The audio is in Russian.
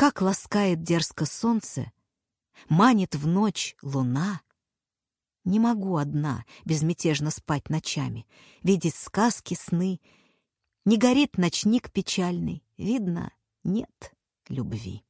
как ласкает дерзко солнце, манит в ночь луна. Не могу одна безмятежно спать ночами, видеть сказки, сны. Не горит ночник печальный, видно, нет любви.